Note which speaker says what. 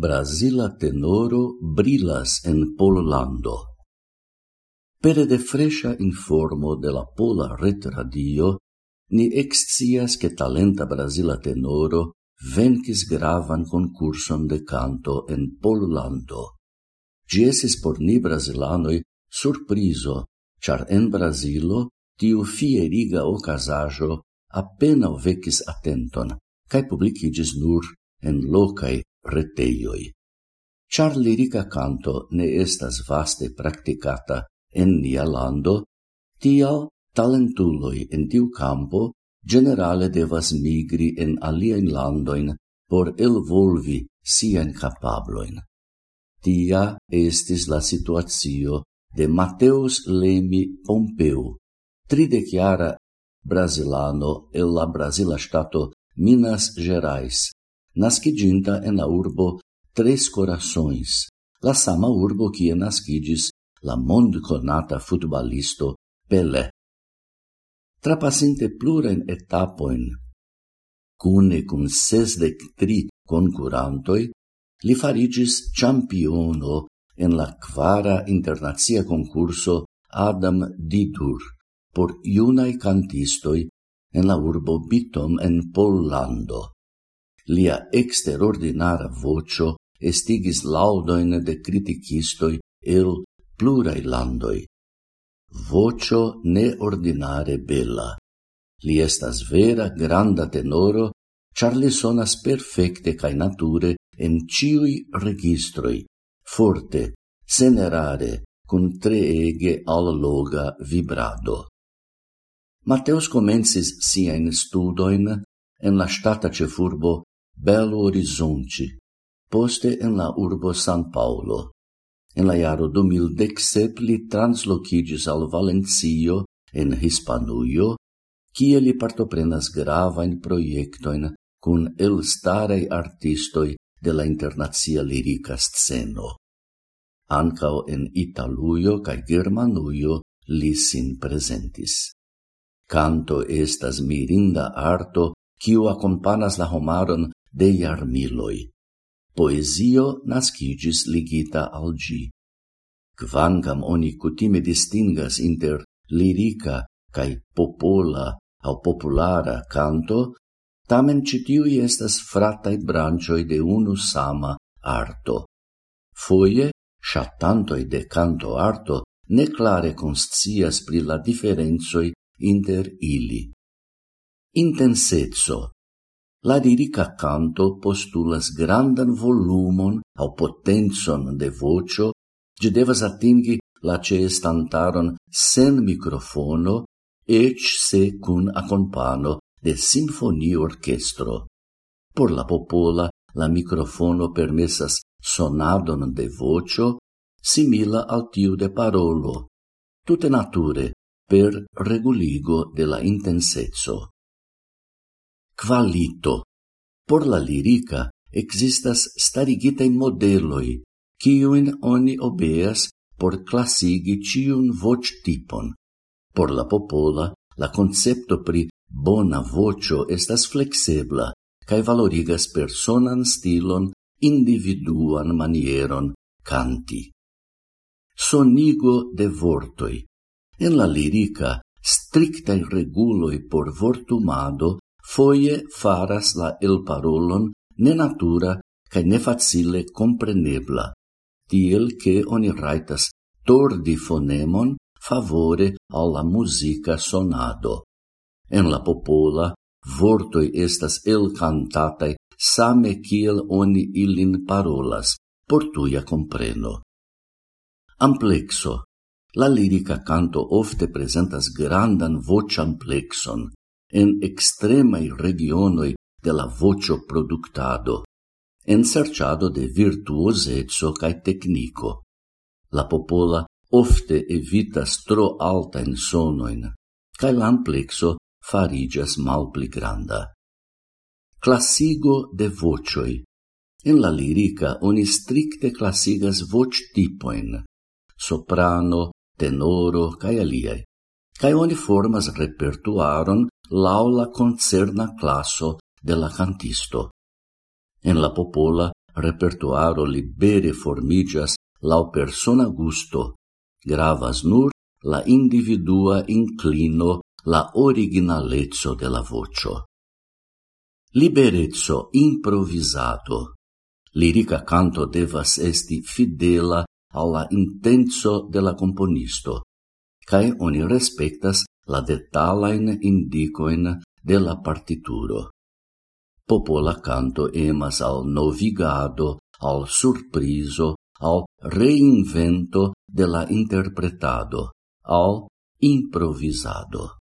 Speaker 1: Brasila tenoro brilas en Pollando. Pere de fresha informo de la Pola Ret Radio, ni excias che talenta Brasila tenoro vencis gravan concurson de canto en Pollando. Giesis por ni brasilanoi surprizo, char en Brasilo tiu fieriga ocasajo apenas vecis atenton, cae publicigis nur en locai reteioi. Char lirica canto ne estas vaste practicata en nia lando, tial talentuloi en tiu campo generale devas migri en alien landoin por elvolvi sien capabloin. Tia estis la situatio de Mateus Lemi Pompeu, trideciara brasilano el la brasila stato Minas Gerais, nascidinta en la urbo Tres Corações, la sama urbo kie nascidis la mondconata futbalisto Pelé. Trapasinte pluren etapoin, cune cum sesdec tri concurantoi, li farigis championo en la quara internazia concurso Adam Didur por iunai cantistoi en la urbo Bitom en Pollando lia exterordinara vocio estigis laudoin de criticistoi el plurai landoi. Vocio neordinare bella. Li estas vera granda tenoro, char li sonas perfecte cae nature en ciui registroi, forte, senerare, cun treege alloga vibrado. Mateus comensis siain studoin en la stata cefurbo Belo Horizonte, poste en la urbo San Paulo. En la jaro 2017 li translocidis al Valencio en Hispanuio, kie li partoprenas gravajn projektojn el elstaraj artistoi de la internazia lirica sceno. Ancao en Italuio cae Germanuio li sin presentis. Canto estas mirinda arto, quiu accompanas la homaron de iarmiloi. Poezio nascigis ligita al gi. Quancam oni cutime distingas inter lirica cae popola au populara canto, tamen citiui estas fratai brancioi de unu sama arto. Foie, shatantoi de canto arto ne clare conscias pri la differenzoi inter ili. Intensezzo, La lirica canto postulas grandan volumon au potenzon de vocio, gi devas atingi la ce sen microfono, ec se cun accompano de sinfoni orchestro. Por la popola, la microfono permessas sonadon de vocio, simila al tiu de parolo, tute nature, per reguligo de la intensezzo qualito. Por la lirica existas starigitain modeloi, ciuin oni obeas por classigi ciun voc tipon. Por la popola, la concepto pri bona vocio estas flexebla, cae valorigas personan stilon, individuan manieron canti. Sonigo de vortoi. En la lirica, strictai reguloi por vortumado foie faras la elparolon nenatura cae nefacile comprenebla, tiel che oni raitas tordi fonemon favore alla musica sonado. En la popola, vortoi estas el cantatai same kiel oni ilin parolas, por tuia compreno. Amplexo. La lirica canto ofte presentas grandan voce amplexon, en extremai regionoi de la vocio productado, en serciado de virtuosezzo cae tecnico. La popola ofte evitas tro alta in sonoin, cae l'amplexo farigias mal pli granda. Classigo de vocioi En la lirica oni stricte classigas voc tipoin, soprano, tenoro, cae aliae, cae oni formas repertuaron laula concerna classo de la cantisto. En la popola repertuaro libere formigas lau persona gusto, gravas nur la individua inclino, la originalezzo de la vocio. Liberezzo improvisato. Lirica canto devas esti fidela alla intenso de la componisto, cae oni respectas la detalain indicoin de la partituro. Popola canto emas al novigado, al surpriso, al reinvento de la interpretado, al improvisado.